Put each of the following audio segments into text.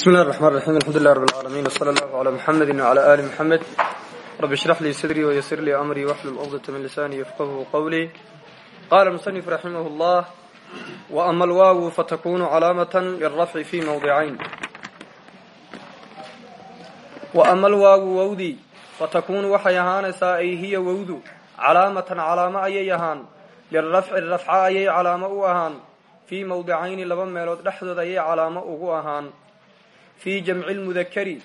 bismi llahi raxmaan raxiim alxamdulilah rab alcaalamiin wsala allahu calaa muxamedi wcala aali muxamed rabbi ishrax lii sadrii wayasir lii amrii waxlul cuqdata min lisaanii yafqahu qawlii qaala musanif raximah llah waama alwaawu fatakunu calaamatan lirafci fi mawdicayn waama alwaawu wowdii fatakunu waxay ahaanaysaa ay hiya wowdu calaamatan calaamo ayay ahaan lirafci rafca ayay calaamo u ahaan fii mawdicayni laba meelood ahaan fii jamci lmudakari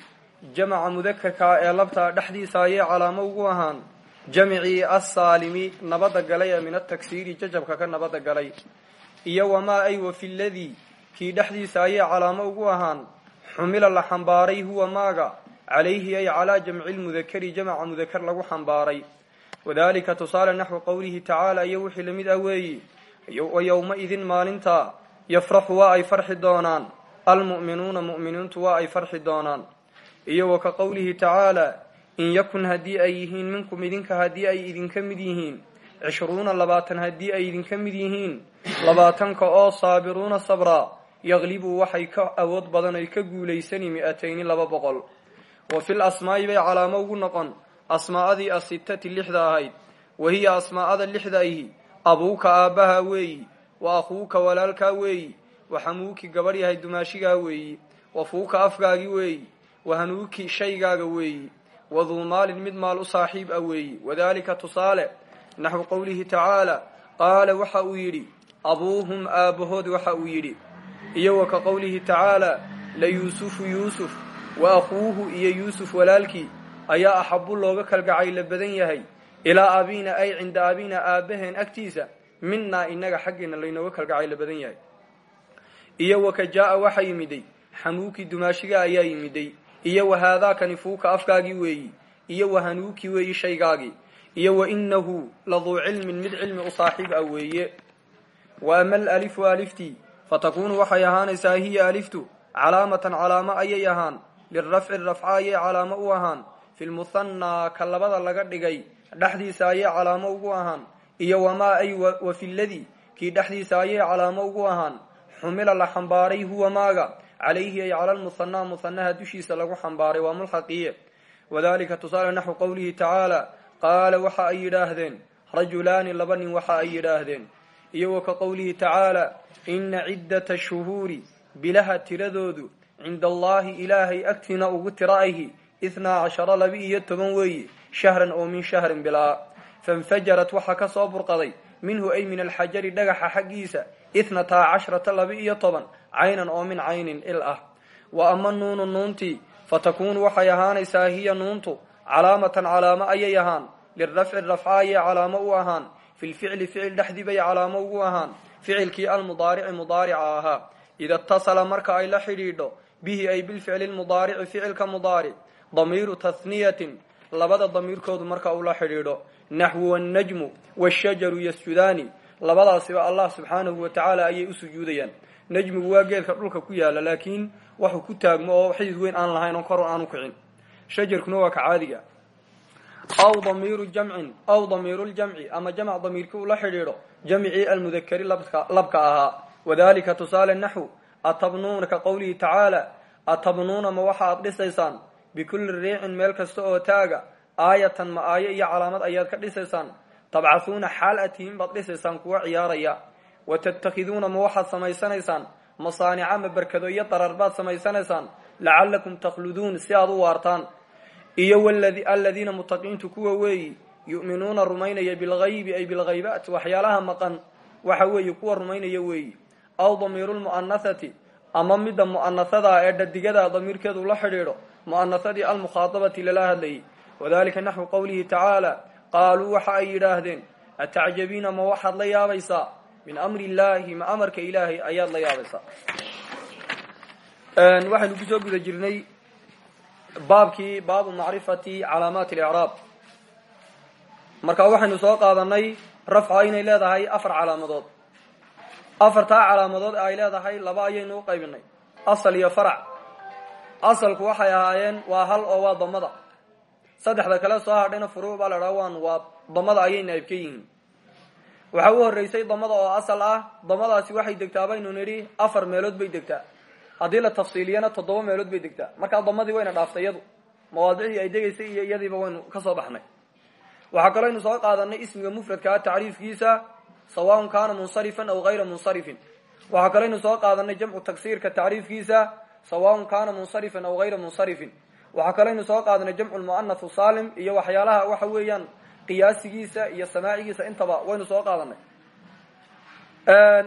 jamaca mudakarkaa ee labtaa dhexdiisa ayay calaamo ugu ahaan. Jamcii assaalimi nabadda galay ee min ataksiiri jajabka ka nabadda galay. Iyo wamaa ay wa fi ladii kii dhexdiisa ayay calaamo ugu ahaan. Xumila la xambaaray huwa maaga calayhi ay calaa jamci lmudakari jamaca mudakar lagu xambaaray. Wadalika tusaale naxwi qowlihi tacaala iyo wixii la mid ah weeyi wa yowma-idin maalintaa yafraxu waa ay farxi doonaan almu'minuuna mu'miniintu waa ay farxi doonaan. Iyo wa ka qowlihi tacaala in yakun haddii ay yihiin minkum idinka haddii ay idinka mid yihiin cishruuna labaatan haddii ay idinka mid yihiin labaatanka oo saabiruuna sabraa yaqlibuu waxay ka awood badan ay ka guulaysani mi-atayni laba boqol. Wa fil asmaa'i bay calaamo ugu noqon asmaa'adii asitati lixda ahayd. Wa hiya asmaa'ada lixda ihi abuuka aabbaha weeyi wa akhuuka walaalkaa weeyi wa xamuuki gabadh yahay dumaashigaa weeyi wa fuuka afgaagi weeyi wa hanuuki shaygaaga weeyi wa duu maalin mid maal u saaxiib ah weeyi. Wadaalika tusaale naxwu qowlihi tacaala qaala waxa uu yidhi abuuhum aabbahood waxa uu yidhi. Iyo wa ka qowlihi tacaala la yuusufu yuusuf wa akhuuhu iyo yuusuf walaalkii ayaa axabu looga kalgacayla badan yahay ilaa abiina ay cinda abiina aabbaheen agtiisa minaa inaga xaggeena laynooga kalgacayla badan yahay iyo waka jaa-a waxa yimiday. Xamuuki dumaashiga ayaa yimiday. Iyo wa haadaakani fuuka afkaagii weeyi. Iyo wa hanuuki weeyi shaygaagii iyo wa inahu laduu cilmin mid cilmi u saaxiib ah weeye. Wa ama alalifu aliftii fatakunu waxay ahaanaysaa hiya aliftu. Calaamatan calaamo ayay ahaan. Lirafci rafca ayay calaamo u ahaan. Fi lmuhannaa ka labada laga dhigay. Dhexdiisa ayay calaamo ugu ahaan. Iyo wamaa ay wa fi ladii kii dhexdiisa ayay calaamo ugu ahaan xumila la xambaaray huwa maaga. Calayhi ay cala lmuhanaa muhanaha dushiisa lagu xambaaray waa mulxaqiye. Wadalika tusaale naxwu qowlihi tacaala qaala waxa ay yidhaahdeen rajulaani laba nin waxa ay yidhaahdeen. Wa ka qowlihi tacaala ina ciddata shuhuuri bilaha tiradoodu cinda allaahi ilaahay agtiina ugu tira ahi ithnaa cashara laba iyo toban weeye shahran oo min shahrin bilaa. Fainfajarat waxaa ka soo burqaday minhu ay min alxajari dhagaxa xaggiisa itnataa cashrata laba iyo toban caynan oo min caynin il ah. Wa ama nuunu nuuntii fatakunu waxay ahaanaysaa hiya nuuntu calaamatan calaamo ayay ahaan lirafci rafca ayay calaamo u ahaan filficli ficil dhexdii bay calaamo ugu ahaan ficilkii almudaarici mudaarica ahaa. Ida itasala marka ay la xidhiidho bihi ay bilficli lmudaarici ficilka mudaaric damiiru tahniyatin labada damiirkoodu marka uu la xidhiidho naxwu wannajmu washajaru yasjudaani labadaasiba allah subxaanahu wa tacaala ayay u sujuudayaan. Najmigu waa geedka dhulka ku yaalla laakiin waxuu ku taagmo oo xidid weyn aan lahayn oo kor aanu kicin. Shajarkuna waa ka caadiga aw damiiru jamcin aw damiiru ljamci ama jamc damiirkii uu la xidhiidho jamcii almudakari labka ahaa. Wadalika tusaale naxwu atabnuuna ka qowlihi tacaala atabnuuna ma waxa aad dhisaysaan. Bikulli riicin meel kasta oo taaga aayatan ma aayo iyo calaamad ayaad ka dhisaysaan tabcahuuna xaal a tihiin baad dhisaysaan kuwa ciyaaraya wa tattakhiduuna ma waxaad samaysanaysaan masaanica ma berkado iyo darar baad samaysanaysaan lacallakum takhluduun si aad u waartaan iyo aladiina mutaqiintu kuwa weeyi yu'minuuna rumaynaya bilgaybi ay bilghaybaat waxyaalaha maqan waxa weeye kuwa rumaynaya weeyi aw damiiru lmu'anahati ama midda mu'anahadaa ee dhadigada damiirkeedu la xidhiidho mu'anahadii almukhaadabati lala hadlayay wadalika naxwu qowlihi tacaala qaaluu waxa ay yidhaahdeen atacjabiina ma waxaad la yaabaysaa? Min amri illaahi ma amarka ilaahay ayaad la yaabaysaa? Waxaynu ku soo guda jirnay baabkii baabu macrifati calaamaati alicraab marka waxaynu soo qaadanay rafca inay leedahay afar calaamadood. Afartaa calaamadood ay leedahay laba ayaynu u qaybinay. Asal iyo farac. Asalku waxay ahaayeen waa hal oo waa damada saddexda kale soo hadhayna furuuc baa la dhaha waan waa damada ayay naayib ka yihiin. Waxaa u horreysay damada oo asal ah damadaasi waxay degtaa baynu nidhi afar meelood bay degtaa. Haddii la tafsiiliyana toddoba meelood bay degtaa. Markaa damadii wayna dhaaftay iyadu. Mawaadicdii ay degaysay iyo iyadiiba waynu ka soo baxnay. Waxaa kaloo aynu soo qaadanay ismiga mufradkaa tacriifkiisa sawaun kaana munsarifan aw gayra munsarifin. Waxaa kaloo aynu soo qaadanay jamcu taksiirka tacriifkiisa sawaun kaana munsarifan aw gayra munsarifin waxaa kaloo aynu soo qaadanay jamcu lmu'anahu salim iyo waxyaalaha waxa weeyaan qiyaasigiisa iyo samaacigiisa intaba waynu soo qaadanay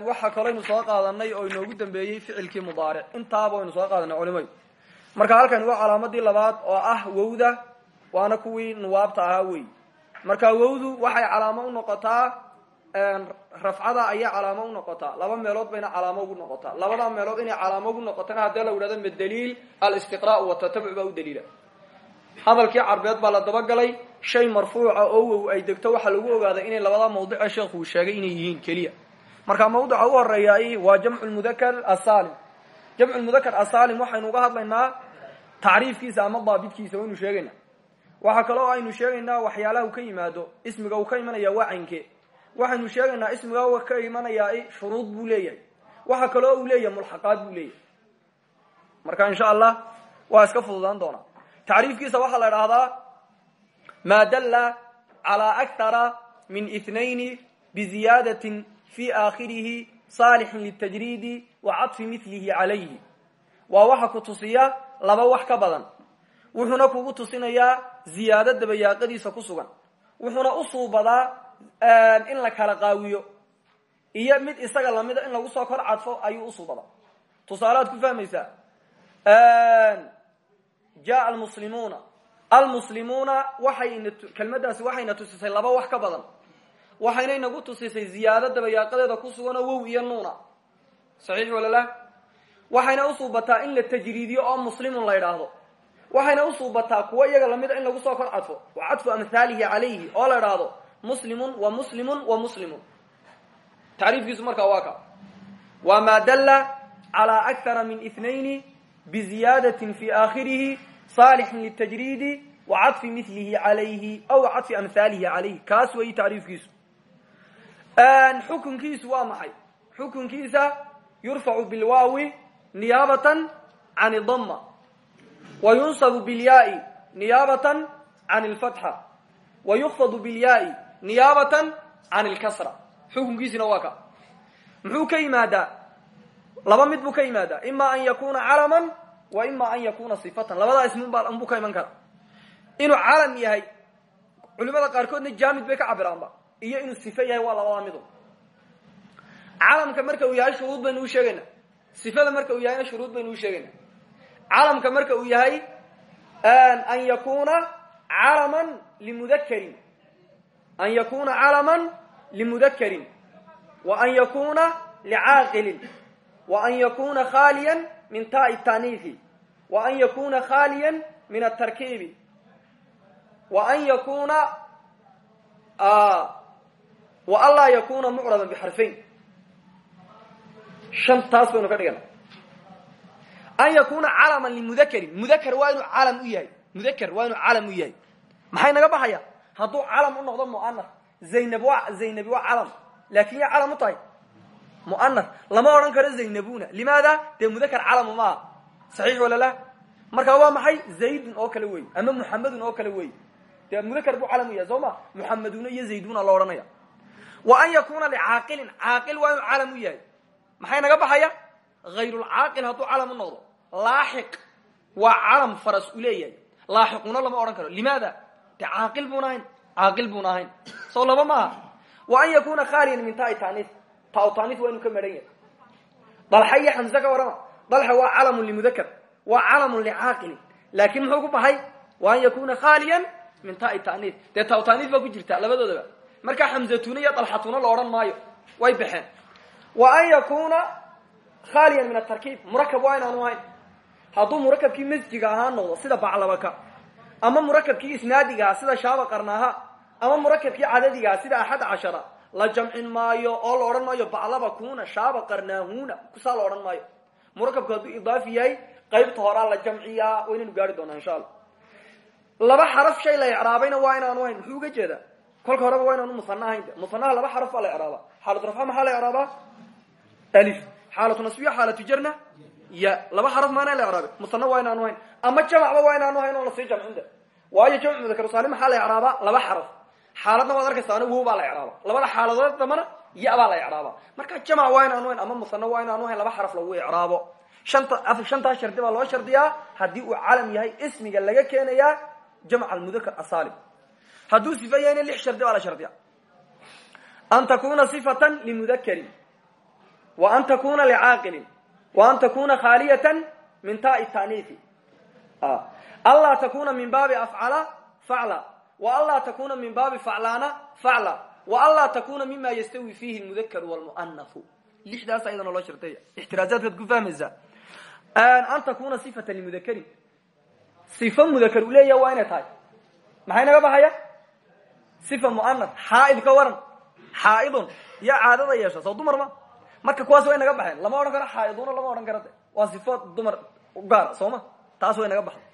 waxaa kaloo aynu soo qaadanay oo inoogu dambeeyey ficilkii mudaaric. Intaaba waynu soo qaadanay culimadu marka halkani waa calaamadii labaad oo ah wowda waana kuwii nuwaabta ahaa wey marka wowdu waxay calaamo u noqotaa rafcada ayay calaamo u noqotaa laba meelood bayna calaamo ugu noqotaa labada meelood inay calaamo ugu noqotana haddii la idhahdo madaliil alistiqra' watatabuc baa u daliila. Hadalkii carbeed baa la dabagalay shay marfuuca oo wow ay degto waxaa lagu ogaaday inay labada mawdice sheekhu uu sheegay inay yihiin keliya. Marka mawdica u horeeyaay waa jamcu lmudakar asalim jamcu lmudakar asalim waxaynu uga hadlaynaa tacriifkiisa ama daabitkiisa waynu sheegaynaa waxaa kaloo aynu sheegaynaa waxyaalaha ka yimaado ismiga uu ka imanaya waa caynke waxaynu sheegaynaa ismiga u ka imanayaa shuruud buu leeyahay. Waxa kaloo uu leeyahay mulxaqaad buu leeyahay. Marka insha allah waa iska fududaan doonaa. Tacriifkiisa waxaa la idhaahdaa maa dalla calaa akthara min ithnayni biziyaadatin fi aakhirihi saalixin litajriidi wa cadfi milihi calayhi. Waa waxa ku tusiya laba wax ka badan. Wuxuuna kugu tusinayaa ziyaado dabayaaqadiisa ku sugan. Wuxuuna u in la kala qaawiyo. Iyo mid isaga lamida in lagu soo kor cadfo ayuu usuubadaa tusaalead ku fahmaysaa? Jaa almuslimuuna. Almuslimuuna waxayna kelmadaasi waxayna tusisay laba wax ka badan. Waxayna inagu tusisay ziyaado dabayaaqadeeda ku suganoo wow iyo nuuna. Saxiix walalah waxayna usuubataa in la tajriidiyo oo muslimun la idhaahdo waxayna usuubataa kuwo iyaga lamida in lagu soo kor cadfo. Wa cadfu amhaalihi calayhi oo la idhaahdo muslimun wa muslimun wa muslimun. Tacriifkiisu markaa waa ka. Waa maa dalla calaa akthara min ithnayni biziyaadatin fi aakhirihi saalixin litajriidi wa cadfi milihi calayhi aw cadfi amhaalihi calayhi kaas weyi tacriifkiisu xukunkiisu waa maxay? Xukunkiisa yurfacu bilwaawi niyaabatan can dama wa yunsabu bilyaai niyaabatan can lfatxa wa yukfadu bilyaai niyaabatan can lkasra xukunkiisina waa ka. Muxuu ka yimaadaa? Laba mid buu ka yimaadaa. Ima an yakuna calaman wa ima an yakuna sifatan. Labadaa ismunbaa unbuu ka iman kara inuu calam yahay culimada qaarkoodna jaamid bay ka cabiraanba. Iyo inuu sife yahay waa labadaa midu calamka marka uu yahay shuruud baynu sheegayna. Sifada marka uu yahayna shuruud baynu u sheegayna. Calamka marka uu yahay an yakuna calaman limudakarin an yakuna calaman limudakarin wa an yakuna licaaqilin wa an yakuna khaliyan min taai taniifi wa an yakuna khaliyan min atarkiibi wa an yakuna wa an laa yakuna mucraban bixarfayn shantaas baynu ka dhigana an yakuna calaman limudakarin mudakar waa inuu calam u yahay mudakar waa inuu calam u yahay maxay naga baxaya hadduu calam u noqdo mu'anas zaynab waa zaynabi waa calam. Laakin ya calam u tahay? Lama odhan karo zaynabuna. Limaada? Dee mudakar calamu maaha saxiix wala la marka waa maxay? Zaydun oo kale wey ama muxamedun oo kale wey dee mudakar buu calam u yahay soo ma? Muxameduna iyo zayduna lo odhanaya. Wa an yakuna licaaqilin caaqil waa inuu calam u yahay. Maxay naga baxaya? Hayrulcaaqil hadduu calam u noqdo. Laaxiq waa calam faras u leeyahay. Lama odhan karo. Limaada de caaqil buuna ahayn caaqil buuna ahayn soo laba maaha wa an yakuna khaliyan min taai taniif. Taa taniif waa inuu ka maran yahay. Dalxa iyo xamse ka warrama dalxa waa calamun limudakar waa calamun licaaqilin laakin muxuu ku baxay? Wa an yakuna khaliyan min taai taniif. Dee taa taniif baa ku jirta labadoodaba markaa xamzatuna iyo dalxatuna la odhan maayo way baxeen. Wa an yakuna khaliyan min atarkiib murakab waa inaanu ahayn. Hadduu murakabkii masjiga ahaan noqdo sida baclabaka ama murakabkii isnaadiga aha sida shaaba qarnaaha ama murakabkii cadadiga aha sida axad cashara la jamcin maayo oo la odhan maayo baclaba kuna shaaba qarnaahuna kusaa la odhan maayo. Murakabku hadduu idaafi yahay qaybta horaa la jamciyaa waynaynu gaari doonaa insha allah laba xaraf shay la icraabayna waa inaanu ahayn muxuu uga jeedaa? Kolka horeba waa inaanu musana ahayn. Musanaha laba xaraf baa la icraabaa. Xaalatu rafca maxaa la icraabaa? Alif. Xaalatu nasbiya xaalatu jarna ya laba xaraf maana la icraabi. Musana waa inaanu hayn ama jamacba waa inaanu hayn oo la sii jamcin de waayo jamcu mudakar saalim maxaa la icraabaa laba xaraf. Xaaladna waad arkaysaana wow baa la icraaba. Labada xaaladood dambana ya baa la icraaba. Marka jamac waa inaanu hayn ama musana waa inaanu hayn laba xaraf lagu icraabo. Shanta shantaa shardi baa loo shardiyaa haddii uu calam yahay ismiga laga keenayaa jamc almudakar asaalim hadduu sifa yahayna lix shardi baa la shardiya an takuna sifatan limudakarin wa an takuna licaaqilin an takuna khaaliyatan min taai taaniifi anlaa takuna min baabi afcala facla wa anlaa takuna min baabi faclaana facla wa anlaa takuna mima yastawi fiihi lmudakaru wlmuanafu lixdaas ayadana loo shardeeya ixtiraazaadkaad ku fahmaysaa an takuna sifatan limudakarin sifa mudakar u leeyaha waa inay tahay maxay naga baxaya sifa muanaf xaaid ka waran xaaidun iyo caadada yeesha soo dumar ma marka kuwaas way naga baxeen. Lama odhan karo xaaiduna lama odhan karo. De waa sifo dumar gaara soo ma? Taas way naga baxday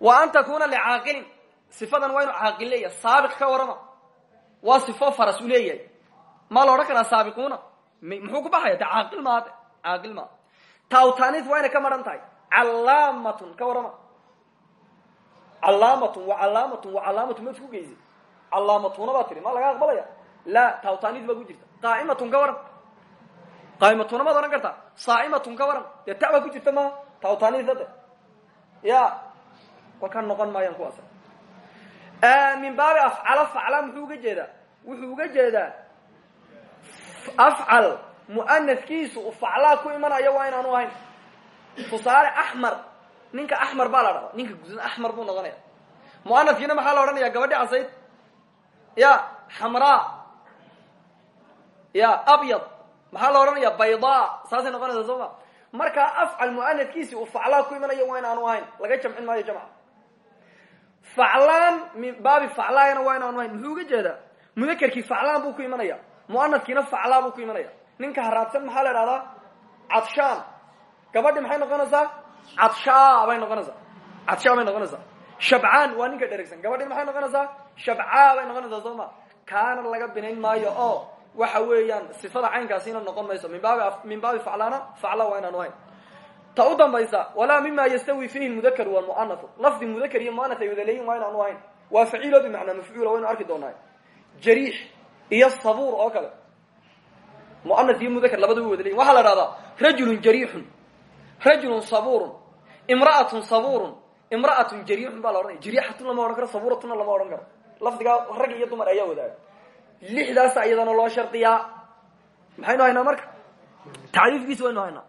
wa an takuna licaaqilin. Sifadan waa inu caaqil saabiq ka warama waa sifo faras u leeyahay. Maa la odhan karaa saabiquuna? Muxuu ku baxaya? De caaqil maa de caaqil maa. Inay ka maran tahay. Calaamatun ka warama calaamatun wa calaamatun wa calaamatun. Ma isku geysi calaamatuna baa tiri ma laga aqbalaya? La tawtanis baa ku jirta. Qaa'imatun ka waran qaa'imatuna maad odhan kartaa? Saa'imatun ka waran. Dee ta baa ku jirta ma tawtanisda de ya. Walkaa noqon maayaan kuwaas. Min baabi afcala facla muxuu uga jeedaa? Wuxuu uga jeedaa afcal muanaskiisu u faclaa ku imanayo waa inaanu ahayn. Tusaale axmar ninka axmar baa la dhahda ninka gudan axmar buu noqonaya. Muanaskiina maxaa la odhanaya gabadhi casayd. Ya xamraa ya abyad maxaa la odhanaya bayda. Saasay noqonaysa soo ma? Markaa afcal muanaskiisi uu faclaa ku imanayo waa inaanu ahayn. Laga jamcin maayo jamca faclaan min baabi faclaayana waa inaanu ahayn. Muxuu uga jeedaa? Mudakerkii faclaan buu ku imanaya. Muanaskiina faclaa buu ku imanaya. Ninka haraadsan maxaa la idhahdaa cadshaan. Gabadhi maxay noqonaysaa? Cadshaa bay noqonaysaa. Cadshaa bay noqonaysaa. Shabcaan waa ninka dherigsan gabadhi maxay noqonaysaa? Shabcaa bay noqonaysaa soo ma? Kaana laga binayn maayo oo waxa weeyaan sifada caynkaasina noqon mayso. Min baabi min baabi faclaana facla waa inaanu ahayn. Ta u dambaysa walaa mima yastawi fiihi lmudakaru walmuanahu lafdi mudakar iyo muanah ay wada leeyihiin waa inaanu ahayn. Waa faciilo bimacnaa mafcuula waynu arki doonaa jariix iyo sabuur oo kale. Muana iyo mudakar labadaba wada leyin waxaa la dhahdaa rajulun jariixun. Rajulun sabuurun. Imra'atun sabuurun. Imra'atun jariixun baa la odhanaya jariixatun lama odhan karo sabuuratuna lama odhan karo. Lafdigaa rag iyo dumar ayaa wadaaga lixdaasa iyadana loo shardiyaa maxaynu haynaa marka? Tacriifkiisi waynu haynaa.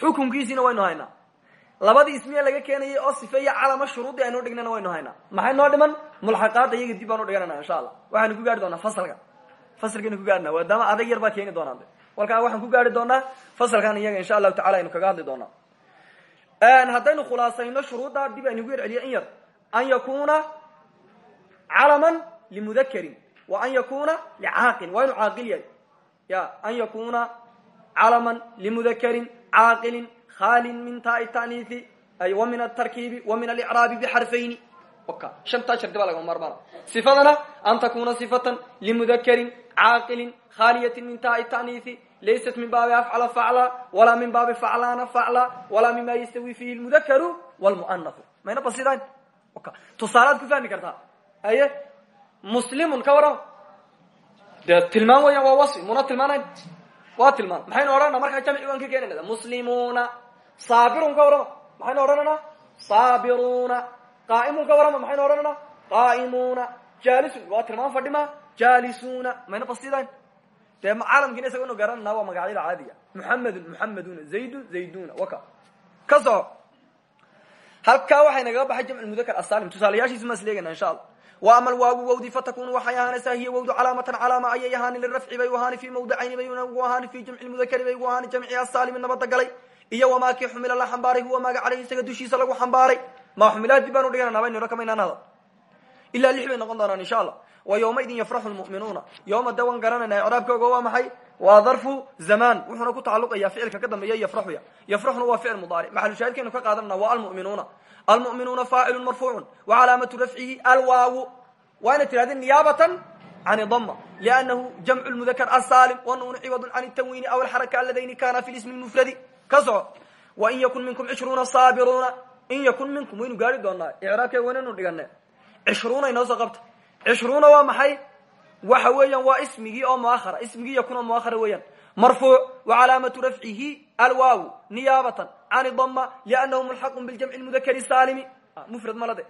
Xukunkiisiina waynu haynaa. Labadii ismiye laga keenayay oo sifeeya calama shuruudii aynu dhignana waynu haynaa. Maxay dhiman? Mulxaqaada iyaga dib baanu dhiganana insha allah waxaanu ku gaari doonaa fasalka. Fasalkaynu ku gaarina maadaama adag yar baad keeni doonaa walkaa waxaan ku gaari doonaa fasalkan iyaga insha allahu tacala aynu kaga hadli doonaa. Haddaynu khulaasayno shuruuddaa dib aynugu yar celiyo in yar. An yakuna calaman limudakarin wa an yakuna licaaqil waa inu caaqil yahay? Ya an yakuna calaman limudakarin caaqilin khaalin min taai ta'niisi ay wa min atarkiibi wa min alicraabi bixarfayni shantaa shardi baa lagama maarmaana sifadana an takuna sifatan limudakarin caaqilin khaaliyatin min taai ta'niisi. Laysat min baabi afcala facla walaa min baabi faclaana facla walaa mima yastawi fiihi lmudakaru wlmuanahu mayna basidan oka tusaalaad ku fahmi kartaa. Aye muslimun ka warama dee tilmaan weeyaan waa wasfi muna tilmaanayn? Waa tilmaan. Maxaynu odhanana markaa jamci waan ka keenayna. Muslimuuna saabirun ka warrama maxaynu odhanana saabiruuna qaa'imun ka warrama maxaynu odhanana qaa'imuuna. Jaalisun waa tilmaan fadhima. Jaalisuuna mayna basidayn dee caalamkiina isagonu garanana waa magacyada caadiga. Muxamedun muxameduna zaydun zayduna. Waka. Ka soco halkaa waxay nagaga baxay jamc mudakar asalim tusaalayaashiisu maa isleegana insha allah ama alwaagu wawdi fatakunu waxay ahaanaysaa hiya wawdu calaamatan calaama ayay ahaani lirafci bay u ahaani fi mawdicayni bay ugu ahaani fi jamci mudakari bay ugu ahaani jamci asaalimi nabada galay iyo wamaa kii xumila la xambaaray huwa maaga caleyhi isaga dushiisa lagu xambaaray. Maa xumilaha dib baanu dhiganana baynu kamaynaan hada ilaa lix bay noqon doonaan insha allah. Wa yawmaidin yafraxu lmu'minuuna yowma dawan garanayna waa darfu zamaan wuxuuna ku tacaluqaya ficilka ka dambeeya yafraxuya yafraxuna waa ficil mudaaric maxalu shaahidkaynu ka qaadanana waa almu'minuuna. Almu'minuuna faacilu marfuucu wa calaamatu rafcihi alwaawu. Waa ina tirahdeen niyaabatan can dama liannahu jamcu lmudakar asaalim wanuunu ciwadun can tanwiini aw alxaraka aladayni kana fi lismi lmufradi ka soco wain yakun minkum cishruuna saabiruuna in yakun minkum waynu gaari doonaa icraabkee wanaynu dhigane cishruuna inoo soo qabta cishruuna waa maxay waxa weeyaan waa ismigii oo muahara ismigii yakun oo muahara weeyaan. Marfuuc wacalaamatu rafcihi alwaaw niyaabatan can dama liannahu mulxaqun biljamci mudakari saalimi mufrad malade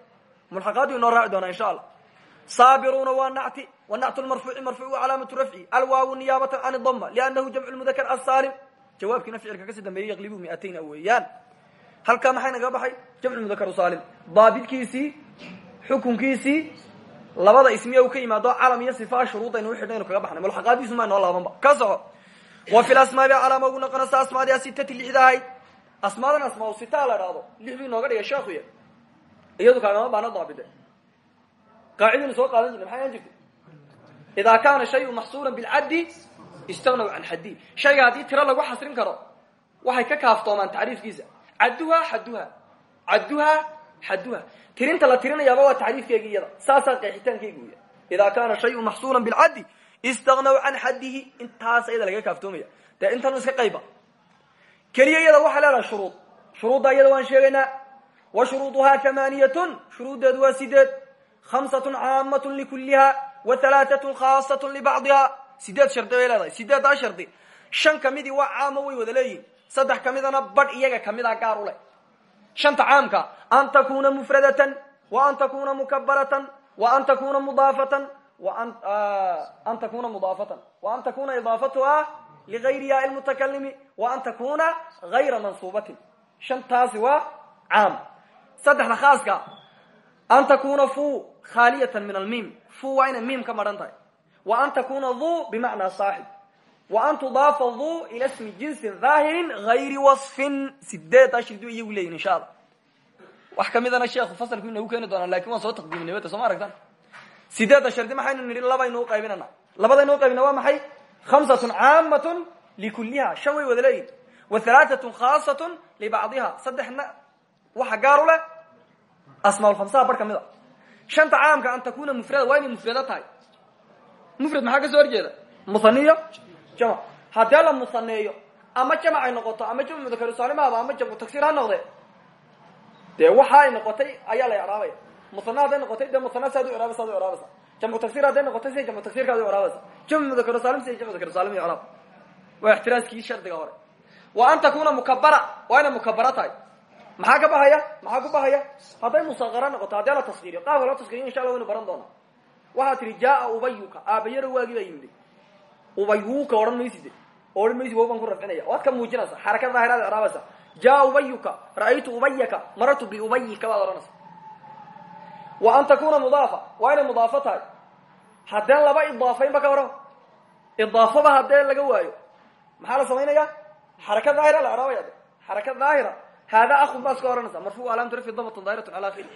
mulxaqaadu inoo raaci doonaa insha allah. Saabiruuna waa nacti wanactu marfuuci marfuuc calaamatu rafci alwaawu niyaabatan can dama liannahu jamcu mudakar asaalim jawaabkiina ficilka ka sii dambeeyey yaqlibu miatayn weeyaan. Halkaa maxay naga baxay? Jamcu mudakar saalim. Daabidkiisii xukunkiisii labada ismiya u ka yimaado calam iyo sifa shuruudaynu uxidhnaynu kaga baxnay. Mulxaqaadiisu maa noo laabanba ka soco wa fi lasmaabi calaama ugu noqonaysa asmaadi asitati lixda ahayd asmaadan asmaa sita la dhahdo lix buu inooga dhigay sheekuy iyadu kaagama baana daabide. Qaacidaynu soo qaadan jirna maxay ahan jirta idaa kaana shayu maxsuuran bilcaddi istagnaw can xaddi. Shayga haddii tiro lagu xasrin karo waxay ka kaaftoomaan tacriifkiisa. Cadduha xadduha. Cadduha xadduha tirinta la tirinayaaba waa tacriifkeegi iyada saasaa qeexitaankeygi uya idaa kaana shayu maxsuuran bilcaddi istagnaw can xaddihi intaas iyada laga kaaftoomaya dee intan iska qayba keliya iyada waxaa leedahay shuruud shuruudda iyada waan sheegaynaa wa shuruuduhaa hamaaniyatun shuruuddeedu waa sideed hamsatun caamatun likuliha wa halaatatun khaasatun libacdiha sideed shardi bay leedahay sideeddaa shardi shan kamidii waa caamo way wada leeyihiin saddex kamidana badh iyaga kamida gaar u leh shanta caamka an takuna mufradatan wa an takuna mukabaratan wa an takuna mudaafatan an takuna mudaafatan wa an takuna idaafatuha ligayri yaa lmutakalimi wa an takuna gayra mansuubatin shantaasi waa caam saddexda khaaska an takuna fu khaaliyatan min almiim fu waa inay miim ka madhan tahay wa an takuna du bimacnaa saaxib wa an tudaafa du ila smi jinsin dhaahirin gayri wasfin sideeddaa shirdi iyagu leeyihiin insha allah wax kamidana sheekhu fasalku inagu keeni doonaa laakiin waan soo taqdiiminay wata soo ma aragtan sideedda shardi maxaynu nidhi labaynu uqaybinana labadaynu uqaybina waa maxay? Hamsatun caamatun likuliha shan way wada leeyihiin wa halaatatun khaasatun libacdiha saddexna waxa gaar u leh asmaaulkhamsaha bar ka mid a. Shanta caamka an takuna mufrada waa inay mufrado tahay. Mufrad maxaa ka soo horjeeda? Musaniyo jamac. Haddee la musaneeyo ama jamac ay noqoto ama jamc mudakaru saalimahaba ama jamcu tagsir ha noqde dee waxa ay noqotay ayaa la icraabaya musane hadday noqotay dee musane saad u iraaba saad u iraabaysa jamcu tagsir hadday noqotay siday jamcu tagsirkaad u iraabaysa jamcu mudakaru saalim siday jamcu mudakaru saalim icraab waa ixtiraaskii shardiga hore. Wa an takuna mukabara waa inay mukabara tahay. Maxaa ka bahaya maxaa ku bahaya hadday musaqara noqoto haddii la taskiriyo qaabka loo taskiriyo insha allah waynu baran doona waxaa tihi jaa ubayuka. Aabayaro waagii baa yimid. Ubayuka odhan mayside odhan maysid wa baan ku rafcinaya. Waad ka muujinaysa xaraka daahiraad icraabaysa jaa ubayuka ra'aytu ubayaka marartu biubayika baad odhanaysa. Wa an takuna mudaafa waa inay mudaafo tahay. Haddeen laba idaafaynba ka waran idaafaba haddee laga waayo. Maxaa la samaynaya xaraka daahira la icraabaya de. Xaraka daahira. Hada akun baa iska ohanaysa marfu alaamatu rafci damatun daahiratun cala akhiri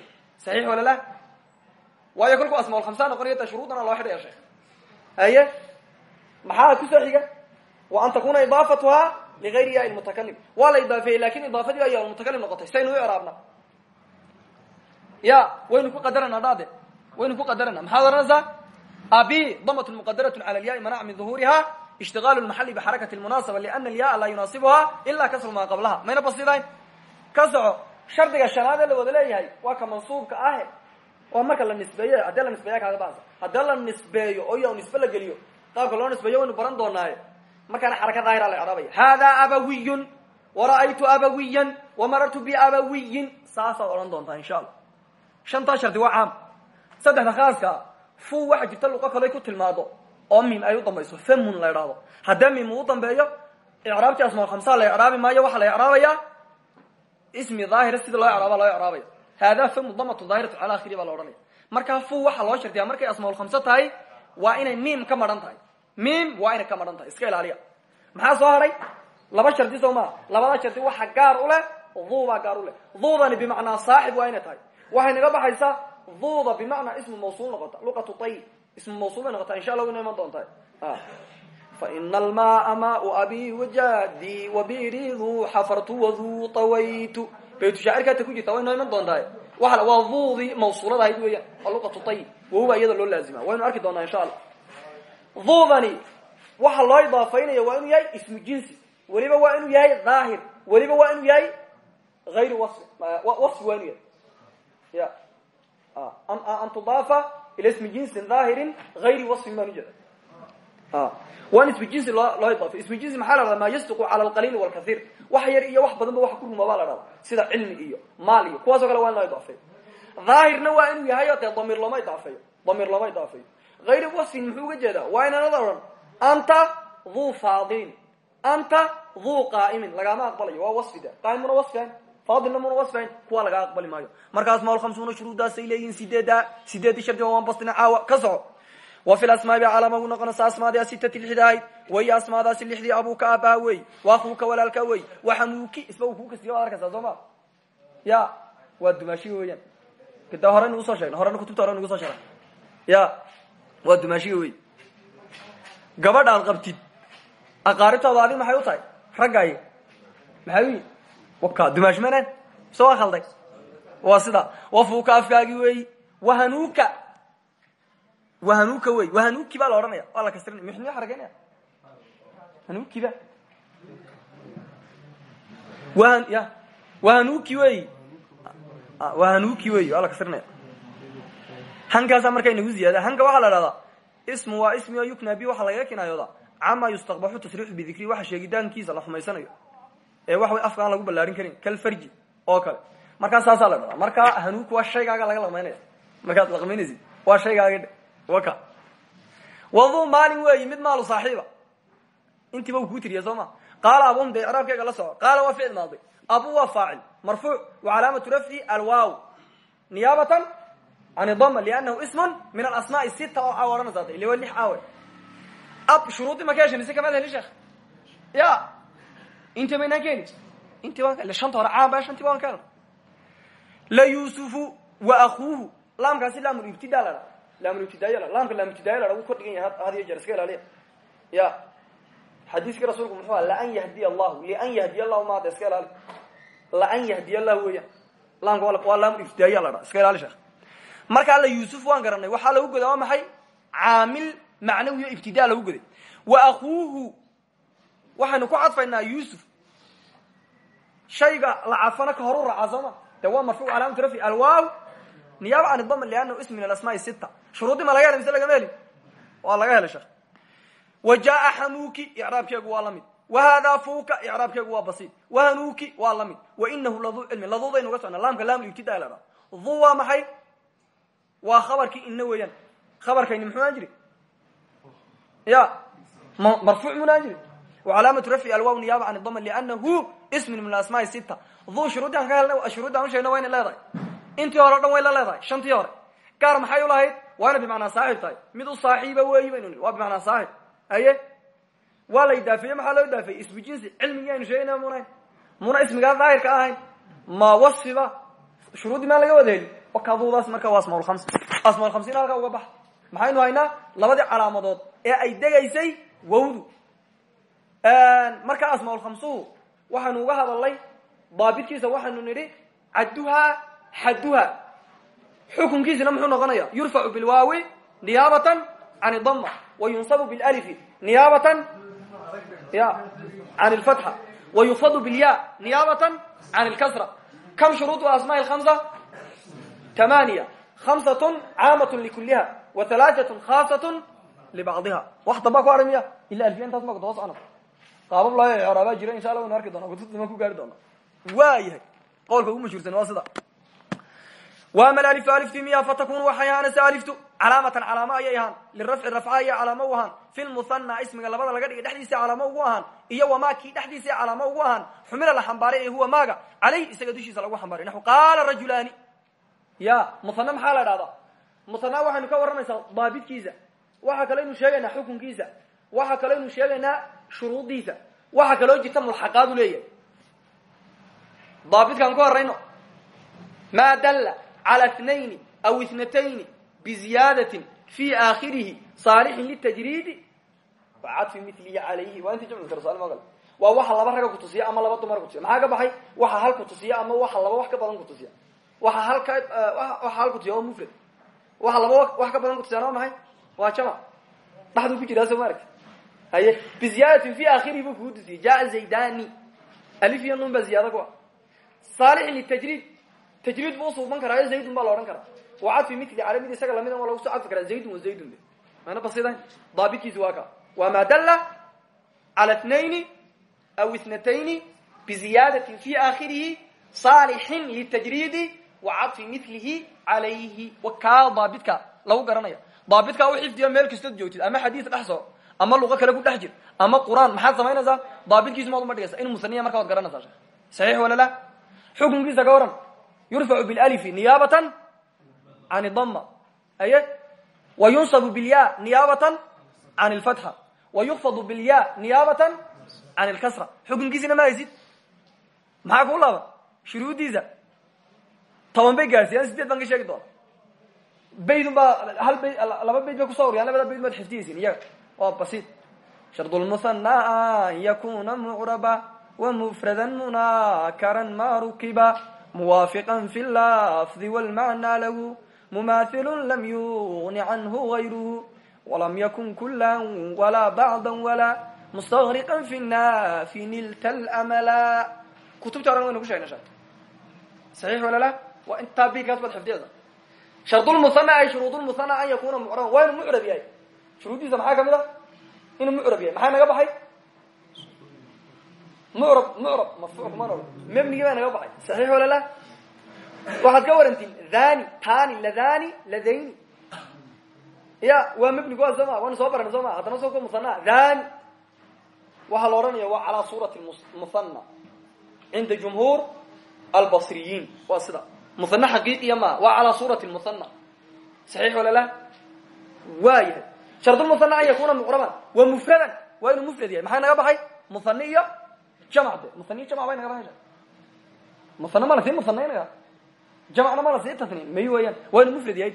saxiix wala la waayo kolku asmaa lkhamsa noqonaya ta shuruudana loo xidhaya sheekh haye maxaa ku soo xiga wa an takuna idaafatuha ligayri ya lmutakalim waa la idaafeeyey laakiin idaafadii baa ya lmutakalim noqotay saynu u icraabna ya waynu ku qadarana dhade waynu ku qadarana maxaad ohanaysaa abi damatun muqadaratun cala lyaai manac min duhuriha ishtigaal lmaxali bixarakati lmunaasaba liana alyaa laa yunaasibuha ila kasru maa qablaha mayna basidayn ka soco shardiga shanaad ee la wada leeyahay waa ka mansuubka ahe waa marka la nisbeeyo haddii la nisbeeya kaaga baasa haddii la nisbeeyo oo ya nisbe la geliyo qaabka loo nisbeeyo waynu baran doonaaye markaana xaraka daahira la icraabaya hada abawiyun wara'aytu abawiyan wamarartu biabawiyin saasaad odhan doontaa insha allah shantaa shardi waa caam. Saddexda khaaska fu waxaa jirta luqo kale ku tilmaado. Oo mim ay u dambayso famun la idhaahdo haddee mim uu dambeeyo icraabtii asmaal khamsa la icraabi maayo waxaa la icraabayaa ismi daahira sida loo icraaba loo icraabaya hada famu damatu daahiratu cala akhiri baa la odhanaya. Markaa fu waxaa loo shardiyaa markay asmaaulkhamse tahay waa inay mim ka madhan tahay mim waa inay ka madhan tahay iska ilaaliya. Maxaa soo hadhay laba shardi soo maa labada shardi waxa gaar u leh duu baa gaar u leh. Duudani bimacnaa saaxib waa inay tahay. Waxay naga baxaysaa duuda bimacnaa ismu mawsuul noqota luqatu tayib ismu mawsuul bay noqotaa insha allah wayna iman doontahay faina almaaa maau abi wajadi wabiridu xafartu wadu tawaytu. Baytu shaacirkaata ku jirta way noo iman doontahay. Waa duudii mawsuulada ahayd weeyaan waa luqatu tayib wahuwa iyada loo laazima waynu arki doonaa insha allah duudani waxa loo idaafaynaya waa inuu yahay ismu jinsi weliba waa inuu yahay daahir weliba waa inuu yahay ayr wasfi wasfi waa inuu yahay. Ya. An tudaafa ila ismi jinsin daahirin ayri wasfin baan ujeeda waan ismi jinsi loo loo idaafay. Ismi jinsi maxaa la dhahda maa yasduqu cala alqaliil walkaiir wax yar iyo wax badanba waxa ku rumaa baa la dhahda sida cilmi iyo maal iyo kuwaasoo kale waa in loo idaafeeyo daahirna waa inuu yahay o dee damiir looma idaafeeyo damiir looma idaafeeyo ayri wasfin muxuu uga jeedaa waa inaanada odhan anta duu faadilin anta duu qaa'imin lagaama aqbalayo waa wasfi de qaa'imuna wasfian faadilna muna wasfayn kuwa laga aqbali maayo markaas maal khamsuuna shuruudaasay leeyihiin sideeda sideedii shardi waan bastina caawa ka soco wa fi lasmaa ba calaama ugu noqonaysa asmaadii asitati lixda ahayd waiy asmaadaasi lixdii abuuka aabaha wey wa akuuka walaalka wey waxamuuki isba uu kuu kasiya waad arkaysaa soo ma ya waa dumaashi weeyaan de horeynu u soo sheegna horena kutubta hore nugu soo sheegna ya waa dumaashiga wey gabadha ad qabtid. Aqaaribtaadu adi maxay u tahay? Raggaay. Maxay waka dumaash manan soo waa khalday waa sida wafuuka afkaagi weeyi. Wahanuuka. Wahanuuka wey wahanuuki baa la odhanaya. Waa la kasrinaya mxniyo xarageynaya hanuukiba wahan ya. Wahanuuki wey wahanuuki wey waa la kasrinaya hankaasaa markaa inagu ziyaada hanka waxaa la dhahdaa ismu waa ismi oo yukna bi waxaa lagaga kinaayooda cama yustaqbaxu tasriixu bidikri waxa sheegitaankiisa la xumaysanayo. Ee wax way afka aan lagu ballaarin karin kalfarji oo kale. Markaa saasaa la dhahdaa markaa hanuuku waa shaygaaga laga laqmaynaya. Markaad laqmaynaysid waa shaygaaga waka waduu maalin weeyi mid maalu saaxiiba. Intiiba uu kuu tiriya soo ma qaala abum de icraabkeyga la soco qaala waa ficil maadi abu waa faacil marfuuc wa calaamatu rafci alwaaw niyaabatan can idama liannahu ismun min alasmaai sita oo caawa odhanaysa ada ile waa lix caawe ab shuruudii ma ka heshan mise kamaad heli sheekh? Ya. Inta maynaan keeni intii waan ka shanta hore caan ba shantii ba waan ka helna la yusufu wa akuuhu laamkaasi laamulibtida la dha laamulibtidaaya la laamka laamulibtidaaya la dha wuu kor dhigan yahay had iyo jeer iska ilaaliya. Ya. Xadiiskii rasuulku muxuu aha laan yahdiya allahu lian yahdiya allahu maada iska ilaali. Laan yahdiya allahu weeyaan laamka waa laamulibtidaaya la dha iska ilaali sheekh marka alla yuusuf waan garanay waxaa lagu goday waa maxay? Caamil macnawiyo ibtidaa lagu goday. Wa akuuhu waxaynu ku cadfaynaa yuusuf. Shayga la cadfana ka horu raaca sooma de waa marfuuc calaamatu rafci alwaaw. Niyaaba can idama liannahu ism min alasmaai sita shuruudii ma laga helay mise lagama heli waa laga helay sheekh wa jaaa xamuuki icraabkeegu waa la mid. Wa haadaa fuuka icraabkeegu waa basiid wahanuuki waa la mid. Wa inahu laduu cilmin laduudaynu ga socnaa laamka laamul ibtidaa la dhaa duu waa maxay waa khabarkii ina weeyaan. Khabarkayni muxuu aan jiri ya marfuuc munaan jiri wacalaamatu rafci alwaw niyaaba can idama liannahu ismin min asmaai sita duu shuruuddi aan ka helnay shuruuddi aan ushegna wayna leedahay. Intii hore o dhan way la leedahay shantii hore. Gaar maxay u lahayd? Waa ina bimacnaa saaxib tahay. Mid u saaxiiba weeyi baynu waa bimacnaa saaxib. Aye waa la idaafeeye maxaa loo idaafeeyey ismu jinsi cilmigii aynu sheegaynaa munahayn muna ismigaa daahirka ahayn. Ma wasfiba shuruuddii maan laga wada heli wakaduudaas marka waa asmaa lhamsi asmaa lhamsiina halkaa uga baxa maxaynu haynaa labadii calaamadood ee ay degaysay wawdu. Marka asmaa lkhamsuhu waxaynu uga hadalnay daabitkiisa waxaynu nidhi cadduhaa xadduha xukunkiisina muxuu noqonaya yurfacu bilwaawi niyaabatan can idama wa yunsabu bilalifi niyaabatan ya can lfatxa wa yufadu bilya niyaabatan can lkasra kam shuruud asmaai lhamsa tmaniya hamsatun caamatun likuliha wa halaaatun khaasatun libacdiha wax dambaa ku haray miya ila alfiya intaas ma daba socona qaabab loo icraabaa jira insha alla waynu arki doona kutubta ma ku gaari doona waa yahay qowlka ugu mashhuursan waa sida wama alif alifti miya fatakun waxay ahaanaysa aliftu calaamatan calaamo ayay ahaan lirafci rafca ayay calaamo u ahaan fi lmuhana ismiga labada laga dhigay dhexdiisa calaamo ugu ahaan iyo wamaa kii dhexdiisa calaamo ugu ahaan xumila la xambaaray ee huwa maaga caleyh isaga dushiisa lagu xambaaray naxu qaala rajulaani ya muhana maxaa la dhahdaa muhana waxaynu ka warramaysaa daabitkiisa waxa kaleynu sheegaynaa xukunkiisa. Waxa kaleynu sheegaynaa shuruudiisa waxa kaloo jirta mulxaqaadu leeyahay. Daabitkaan ku horayno maa dalla cala itnayni aw itnatayni biziyaadatin fi aakhirihi saalixin litajriidi. Wa cadfi milihi calayhi. Waa inta jamcu kara ma waa waxa laba raga kutusiya ama laba dumar kutusiya maxaa ka baxay? Waxa hal kutusiya ama waxa laba wax ka badan kutusiya waxa halka waxa hal kutusiya waa mufrad. Waxa laba wax ka badan kutusiyana waa maxay waa jamac. Dhaxduu ku jiraa soo ma aragti haye biziyaadatin fi akhirihi buu kugu tusiyey jaa zaydani. Alif iyo nun baa ziyaada ku ah. Saalixin litajriid tajriid buu usuuban karaayo zaydun baa la odhan karaa. Wacadfi mitli cala mid isaga la mid waa lagu soo cadfi karaa zaydun wa zaydun de. Mana basidayn daabitkiisi waa ka. Waa maa dalla cala itnayni aw ithnatayni biziyaadatin fi akhirihi saalixin litajriidi wacadfi milihi calayhi wakaa daabitka lagu garanaya daabitka u xifdiyo meel kastood joogtid ama xadiis dhex soo ama luqo kale ku dhex jir ama qur'aan maxaad samaynaysaa daabitkiisu maad uma dhigaysa in musaniya marka waad garanaysaa saxiix wala la xukunkiisa ka waran yurfacu bilalifi niyaabatan can dama aye wa yunsabu bilya niyaabatan can lfatxa wa yukfadu bilya niyaabatan can lkasra xukunkiisina ma haysid maxaa kuu laaba shuruuddiisa toban bay gaadhsiiyaan sideed baan ka sheegi doona baydun baa hal bayd laba bayd bay ku soo uriyaan labada bayd maad xifdiyaysin iyaga. Waa basiid shardu lmusanna an yakuna mucraba wmufrada munakaran ma rukiba. Muwaafiqa fi lafdi wlmacna lahu mumahilu lam yugni canhu gayruhu walam yakun kula walaa bacda walaa mustagriqa fi naafi nilta lmala kutubta oran waynu ku sheegna shee saxiix wala la waa intaa bikaas baad xifdiyaysa shardulmuhana ay shuruudulmuhana an yakuna mucraban. Waa inu mucrab yahay. Shuruuddiisa maxaa ka mid a inuu mucrab yahay. Maxaa naga baxay? Mucrab mucrab marfuuc kuma nool mebnigii baa naga baxay. Saxiix wala la waxaad ka warantiin. Dhani tani ladani ladayni. Ya waa mebnigu waa soo ma waynu soo barana soo ma haddana soo ka musanaa dhani waxaa la odhanaya waa calaa suurati muhana cinda jumhuur albasriyiin. Waa sida muhane xaqiiqiya maa waa calaa suurati muhana saxiix wala la? Waa yahay shardulmuhana an yakuna mucraban waa mufradan waa inuu mufrad yahay. Maxaa naga baxay? Muhane iyo jamc de. Muhane iyo jamc bay naga baxaysa muhane ma la sii muhanaynaga jamcna ma la sii tasniin. May weeyaan? Waa inuu mufrad yahay.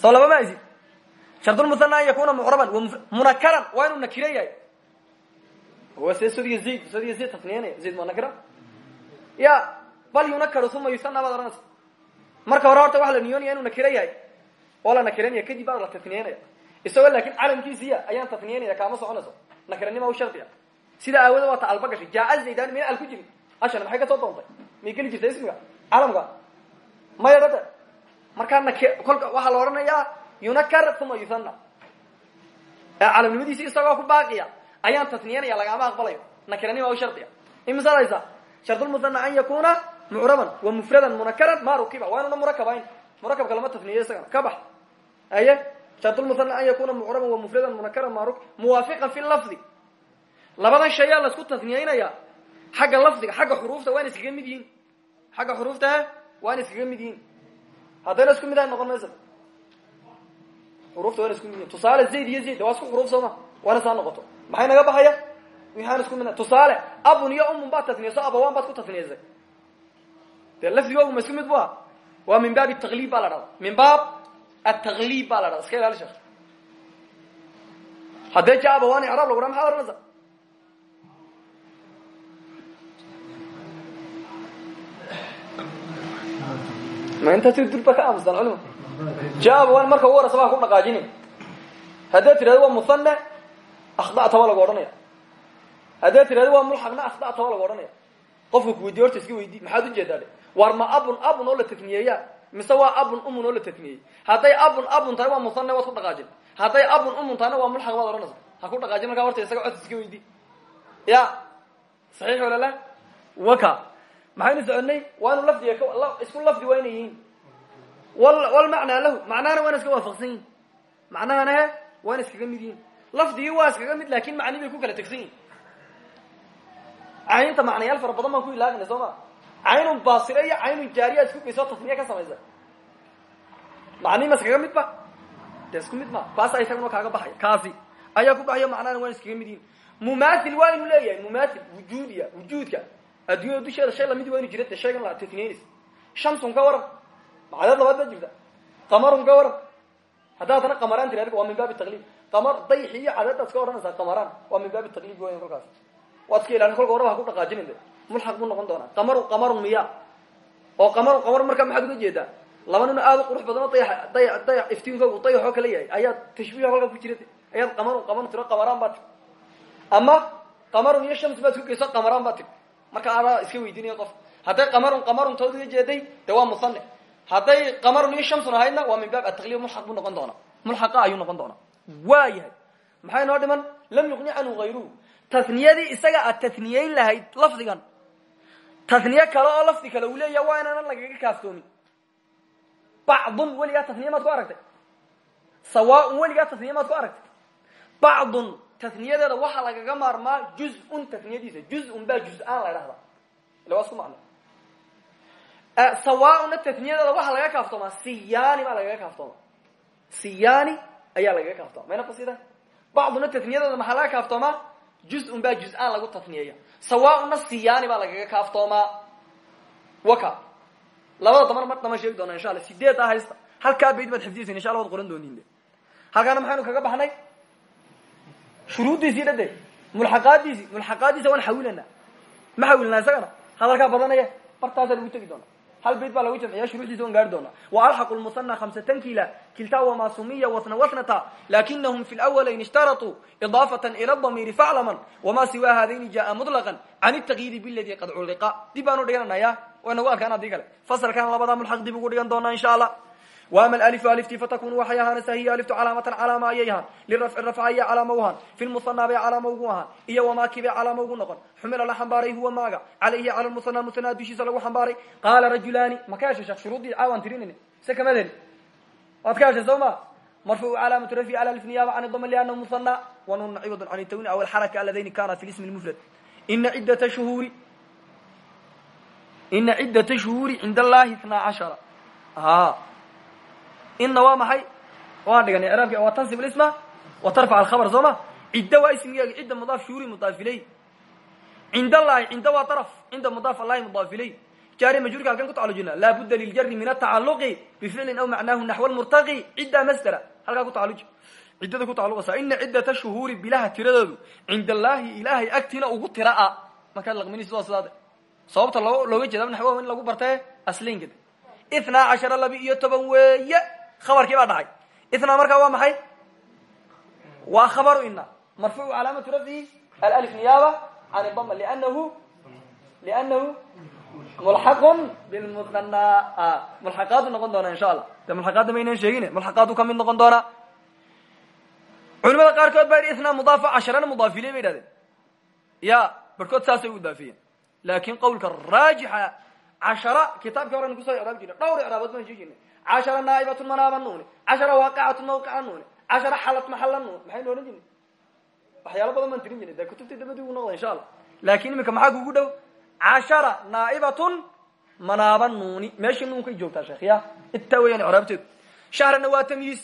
Soo laba ma aysid shardulmuhana an yakuna mucraban munakaran waa inuu nakiro yahay. Waa see sodiya zayd. Sodiya zayd tasniyanaya zayd waa nakira? Ya bal yunakaru uma yusana baad ohanaysa marka hore horta waxa la niyoonaya inuu nakiro yahay. Oo la nakiranaya kadib baa la tasniyanaya isagoo laakin calamkiisiya ayaan tasniyanaya kaama soconayso. Nakiranima u shardiya. Sida aawada waa ta alba gashay. Jaa zaydan mina al ku jirin. Ashana maxay ka soo doontay? May geli jirta ismiga? Calamka? Maya dade markaa nak kolka waxaa la odhanayaa yunakar uma yusana calamnimadiisi isagoo ku baaqiya ayaan tasniyanaya lagaama aqbalayo. Nakiranima u shardiya. Imisadaysa shardulmuhana an yakuna mucraban wa mufradan munakaran ma rukiba waa inuuna murakabayn. Murakabka lama tasniyo isagana ka bax. Aye shardulmuhana an yakuna mucraban wa mufradan munakaran ma muwaafiqan fi lafdi. Labadan shayaa la isku tasniyeynaya xagga lafdiga xagga xuruufta waana iskaga mid yihiin. Xagga xuruufta waana iskaga mid yihiin. Haddayna isku mid ahay noqon maysa. Xuruufta waana isku mid yihiin tusaale zayd iyo zayd waa isku xuruuf sooma waana saa noqoto. Maxay naga baxaya? Waxaan isku tusaale baad ku tasniyeysay dee lafdigoogu ma isku mid bu a waa min baab taqliib baa la dhahda min baab ataqliib baa la dhahda iska ilaali sheekh. Haddee ja abawaan icraab lagu dhaha maxaad ohanaysa ma intaa si durba ka aamustaan culima ja abawaan marka ugu horeysa baa ku dhaqaajini haddee tirahdo waa muhane akhda'ta waa lagu odhanaya haddee tirahdo waa mulxaqna akhda'ta waa lagu odhanaya qofka kuweydiye horta iska weydii maxaad u jeedaa dhe war ma abun abun oo la takniyeeya mise waa abun umun oo la takniyey hadday abun abun tahay waa muhane waad ku dhaqaajin. Hadday abun umun tahayna waa mulxaq waad odhanaysa ha ku dhaqaajin markaa horta isaga codta iska weydii ya saxiix wala la? Waka. Maxaynu soconay waa inu lafdiga isku lafdi waa inay yihiin. Walmacnaa lahu macnahana waana iska waafaqsan yihiin macnahana he waana iskaga mid yihiin. Lafdigii waa iskaga mid laakin macni bay ku kala tegsan yihiin caynta macnayaal fara badan baan ku ilaaqinay soo ma caynun baasire iyo caynun jaariya isku tasniya ka samaysa macnihi ma iskaga mid ba de mid ma kaasa isaguna kaaga baxaya kaasi ayaa ku baxayo macnahana waana iskaga mid yihiin mumathil waa leeyahay mumathil wujuudiya wujuudka adduunyada dusheeda shay la mid waa inu jira de la tasniyeynaysa shamsun ka waran macdeed labaad baa jirta qamarun ka waran hadda haddana qamaraan waa min baabi taqliib qamar dayxi iyo cadeedaad iska odhanaysaa qamaraan waa min baabi taqliib weyan kolkaas waad iska ilaalin ku dhaqaajinin mulxaq buu noqon doonaa. Qamaru qamarun miya oo qamaru qamar markaa maxaad uga jeedaa? Laba nin aada u qurux badan oo dayax dayax dayax iftiinkoogu dayaxoo kale yahay. Ayaa tashbiiha kolkaa ku jira ayaad qamarun qamarun tiro qamaraan baa tir ama qamarun iyo shams baad ku geyso qamaraan baa tir marka adaa iska weydiinaya qof. Hadday qamarun qamarun tood uga jeeday de waa musane hadday qamarun iyo shamsun ahaydna waa min baab ataqliib mulxaq buu noqon doonaa. Mulxaqa ayuu noqon doonaa. Waa yahay. Maxay noo dhiman? Lam yuqni canhu hayruhu tasniyadii isaga aad tasniyeyn lahayd lafdigan tasniye kale oo lafdi kale uu leeyaha waa inaanan lagaga kaaftoomin bacdun weligaa tasniye maad ku aragtay. Sawaaun weligaa tasniye maad ku aragtay. Bacdun tasniyadeeda waxaa lagaga maarmaa juz-un tasniyadiisa. Juz-un baa juz-aan la dhahdaa ila waa isku macno. Sawaauna tasniyadeeda waxaa lagaga kaaftoomaa? Siyani baa lagaga kaaftoomaa. Siyani ayaa lagaga kaaftoma mayna qasida bacduna tasniyadeeda maxaa laga kaaftoomaa? Juz-un baa juz-aan lagu tasniyeeya sawaauna siyani baa lagaga kaaftoomaa? Waka. Labada daban mar dama sheegi doona insha alla sideeddaa haysta. Halkaa bayd baad xifdiyaysa insha alla waad qoran doontiin de halkaana maxaynu kaga baxnay? Shuruuddiisii dhade mulxaqaadiisii mulxaqaadiisa waan xawilanaa. Ma xawilanaa isagana? Hadalkaa badanaya bartaasaa lagu tegi doona hal bayd baa lagu jamciya? Shuruudiisa on gaari doona waalxaqu lmusana hamsatan kila kilta wama sumiya wasna wasnata lakinahum fi lawalayn ishtaratuu idaafatan ila damiiri faclaman wama siwa haadayni jaa muطlaqan can اtaqyidi bladi qad culliqa dib baan u dhigananaya way nagu adkaana dii kale. Fasalkana labadaa mulxaq dib ugu dhigan doona insha allah. وama alif alifti fatakunu waxay ahaanaysaa hiya aliftu calaamatan calaama ayay ahaan lirafci rafca ayay calaamo u ahaan fi lmusanaa bay calaamo ugu ahaan iyo wamaaki bay calaamo ugu noqon xumila la xambaaray huwa maaga calayhi cala lmusana musanaa dushiisa lagu xambaaray qaala rajulaani ma ka heshay sheekh shuruuddii caawaan tirinayni se kamaad heli waad ka heshay soo ma marfuucu calaamatu rafci ala alif niyaaba can dama liannahu musana wanuna ciwad can tawni aw alxaraka aladayni kana fi lismi lmufrad ina ciddata shuhuuri ina ciddata shuhuuri cinda allahi itnaa cashara a ina waa maxay waan dhiganay iraabki waa tansib isma wa tarfac alkhabar soo ma cidda waa ismigeega cidda mudaaf shuhuri mudaaf iley cind allahi cinda waa daraf cinda mudaaf allahi mudaaf iley jaari majruurka halkan ku tacalujina laa budda liljari min atacaluqi bificlin aw macnaahu naxw lmurtaqi cidda masdera halkaa ku tacaluji ciddada ku tacaluqaysa ina ciddata shuhuuri bilaha tiradoodu cinda allaahi ilaahay agtiina ugu tira a markaad laqminaysid waa sidaade sababta loo looga jeeda naxwo in lagu bartee aslinkada ithnaa cashara laba iyo toban weeye khabarkii baa dhacay. Ithnaa markaa waa maxay? Waa khabaru ina marfuucu calaamatu rafcihi alif niyaaba can idama lianahu liannahu mulxaqun bilmusanaa mulxaqaadu noqon doona insha allah. De mulxaqaadda maynan sheegin mulxaqaadu ka mid noqon doonaa culimada qaarkood baa yidhi ithnaa mudaafa casharana mudaafiley bay idhahdeen ya barhkood saasay u idaafiyeen laakin qawlka raajixa cashara kitaabkii horan ku soo icraab jirna dhowr icraabood baan shee jirnay cashara naa'ibatun manaaba nuuni cashara waaqicatun mawqica nuuni cashara xalat maxalla nuun maxaynu odhan jirnay waxyaalo badan baan tirin jirnay de kutubta dabadi ugu noqda insha allah laakin iminka maxaa kugu dhow cashara naa'ibatun manaaba nuuni meeshii nuunkay joogtaa sheekh ya intaa weeyaan icraabteedu shahrana waa tamyiis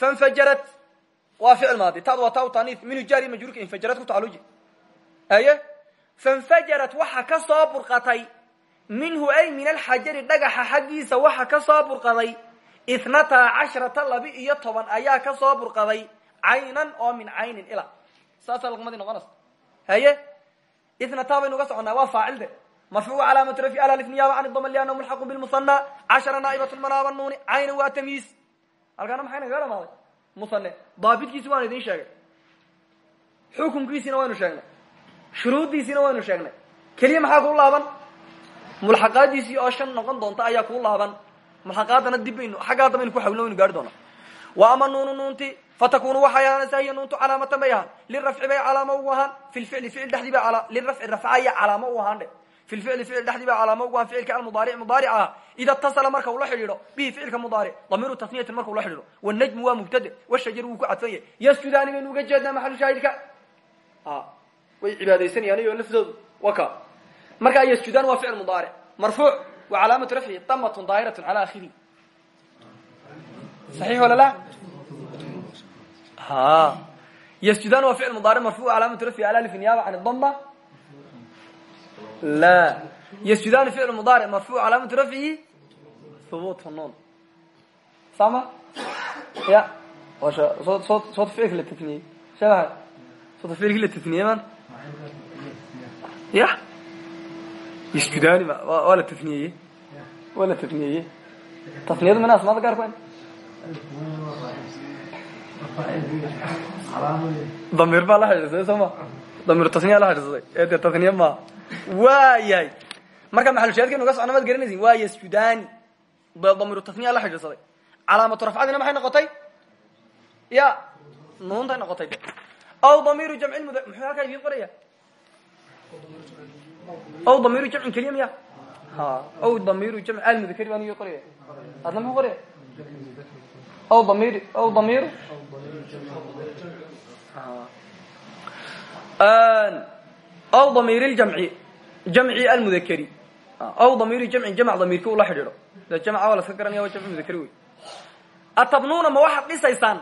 fanfajarat waa ficil maadi taad waa taa taniif minhu jaari majruurka infajarad ku tacaluji aye fanfajarat waxa ka soo burqatay minhu ay min alxajari dhagaxa xaggiisa waxa ka soo burqaday. Ithnata cashrata laba iyo toban ayaa ka soo burqaday caynan oo min caynin ila. Saasaa laqmadii noqonaysa haye? Ithnata baynu uga soconaa waa faacilde marfuucu calaamatu rafi alif niyaaba can dama liannahu mulxaqu bilmusana cashara naa'ibatun manaaba nuuni. Caynan waa tamyiis halkaana maxay nagaga dhamaaday? Musane daabitkiisi waanu idin sheegay xukunkiisiina waynu sheegnay. Shuruuddiisiina waynu sheegnay. Keliya maxaa kuu laaban mulxaqaadiisii oo shan noqon doonta ayaa kuu laaban. Mulxaqaadana dib baynu xaggaa dambaynu ku xawlin waynu gaari doonaa. Wa ama nuunu nuunti fatakunu waxay ahaanaysaa hiya nuuntu calaamatan bay ahaan. Lirafci bay calaamo ugu ahaan fi lficli ficil dhexdii bay lirafci rafcaya calaamo u ahaan dhe fi lficli ficil dhexdii bay calaamo ugu ahaan ficilka almudaaric mudaaric ah. Ida tasala marka uu la xidhiidho bihi ficilka mudaaric damiiru tasniyatin marka ula xidhiidho. Wanajmu waa mubtade washajar wuu ku cadfan yahy yasjudaani baynu uga jeednaa maxalu shaahidka? Way cibaadaysanayaan iyo laftoodu waka markaa ysjudaan waa ficil mudaaric marfuuc wa calaamatu rafcihi damatun daahiratun cala akhirihi saxiix wala la ha ysjudaan waa ficil mudaaric marfuuc calaamatu rafcihi ala alif niyaaba can dama la ysjudaan ficil mudaaric marfuuc calaamatu rafcihi hubuut nuun sama ya soo soo soota ficilka la tafniyey shabaha soota ficilkii la tafniyey maanta ya ysjudani waa la tafniyeye waa la tafniyeye tasniyadu mina asmaada gaar ku damiir baa la xidhiidsaday soo ma? Damiir tasniya la xidhiidsaday ee dee tasniya maaha waayahay marka maxalushaadkaynu ga socna maad garanaysin waa yasjudani ba damiiru tasniya la xidhiidsaday calaamatu rafcadina maxay noqotay? Ya nuuntay noqotay. Aw damiiru jamci mud muxuu halkaa idiin qoraya aw damiiru jamcin keliya miya ha aw damiiru jamc almudakari baan idin qoraya adna muxuu qoraya aw damir aw damiiru aw damiir ljamci jamci almudakeri aw damiir jamcin jamc damiirki ula xidhiidho de jamca waa la iska garanaya waa jamci mudakeri wey atabnuuna ma waxaad dhisaysaan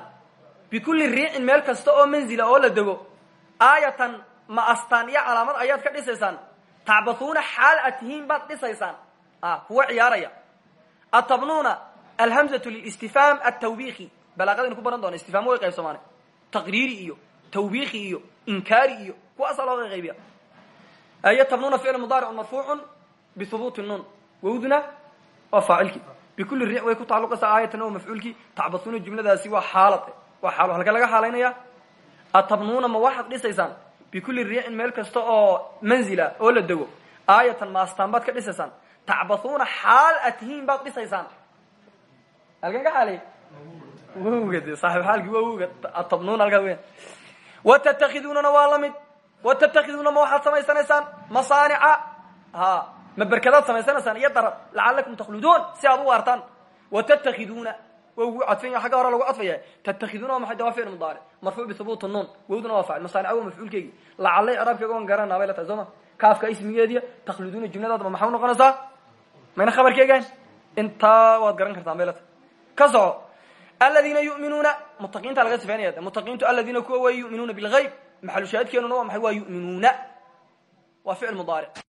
bikulli riicin meel kasta oo manzila oo la dego aayatan ma astaan iyo calaamad ayaad ka dhisaysaan tacbathuuna xaal ad tihiin baad dhisaysaan kuwa ciyaaraya. Atabnuuna alhamzatu lilistifhaam altawbiiki balaaqadaynu ku baran doona istifhaam way qaybsamaane taqriiri iyo tawbiiki iyo inkaari iyo kuwaasaa looga qaybiya. Yatabnuuna ficlu mudaaricun marfuucun bihubuuti nuun. Wawduna waa faacilkii. Bikulli riic way ku tacalluqaysaa aayatan oo mafcuulkii. Tacbathuuna jumladaasi waa xaalad waa xaalo halka laga xaalaynaya atabnuuna ma waxaad dhisaysaan bikulli riicin meel kasta oo manzila oo la dego aayatan maastaan baad ka dhisaysaan tacbathuuna xaal ad tihiin baad dhisaysaan. Halkan ka xaalay wowga de saaxib xaalkii wowga atabnuuna halkaa weyan watattakidunana waa la mid. Watattakiduna ma waxaad samaysanaysaan masaanica. Ha ma berkadaad samaysanaysaan iyo darab lacalakum takhluduun si aad u waartaan watattakiduna wowgu cadfanya xagga hore lagu cadfaya tattakiduna waa maxay de waa ficil mudaaric marfuuc bihubuuti nuun wowduna waa faacil masaanica waa mafcuulkeygii lacalay craabkeega waan garanaa bay la tahay soo ma kaafka ismigeediya takhluduuna jumladaadba maxay unoqonaysaa mayna khabarkeegaan intaa waad garan kartaan bay la tahay ka soco aladiina yuminuuna mutaqiinta laga sifaynaya mutaqiintu aladiina kuwa way yuminuuna bilgayb maxalu shaahidkeenuna waa maxay waa yuminuuna waa ficil mudaaric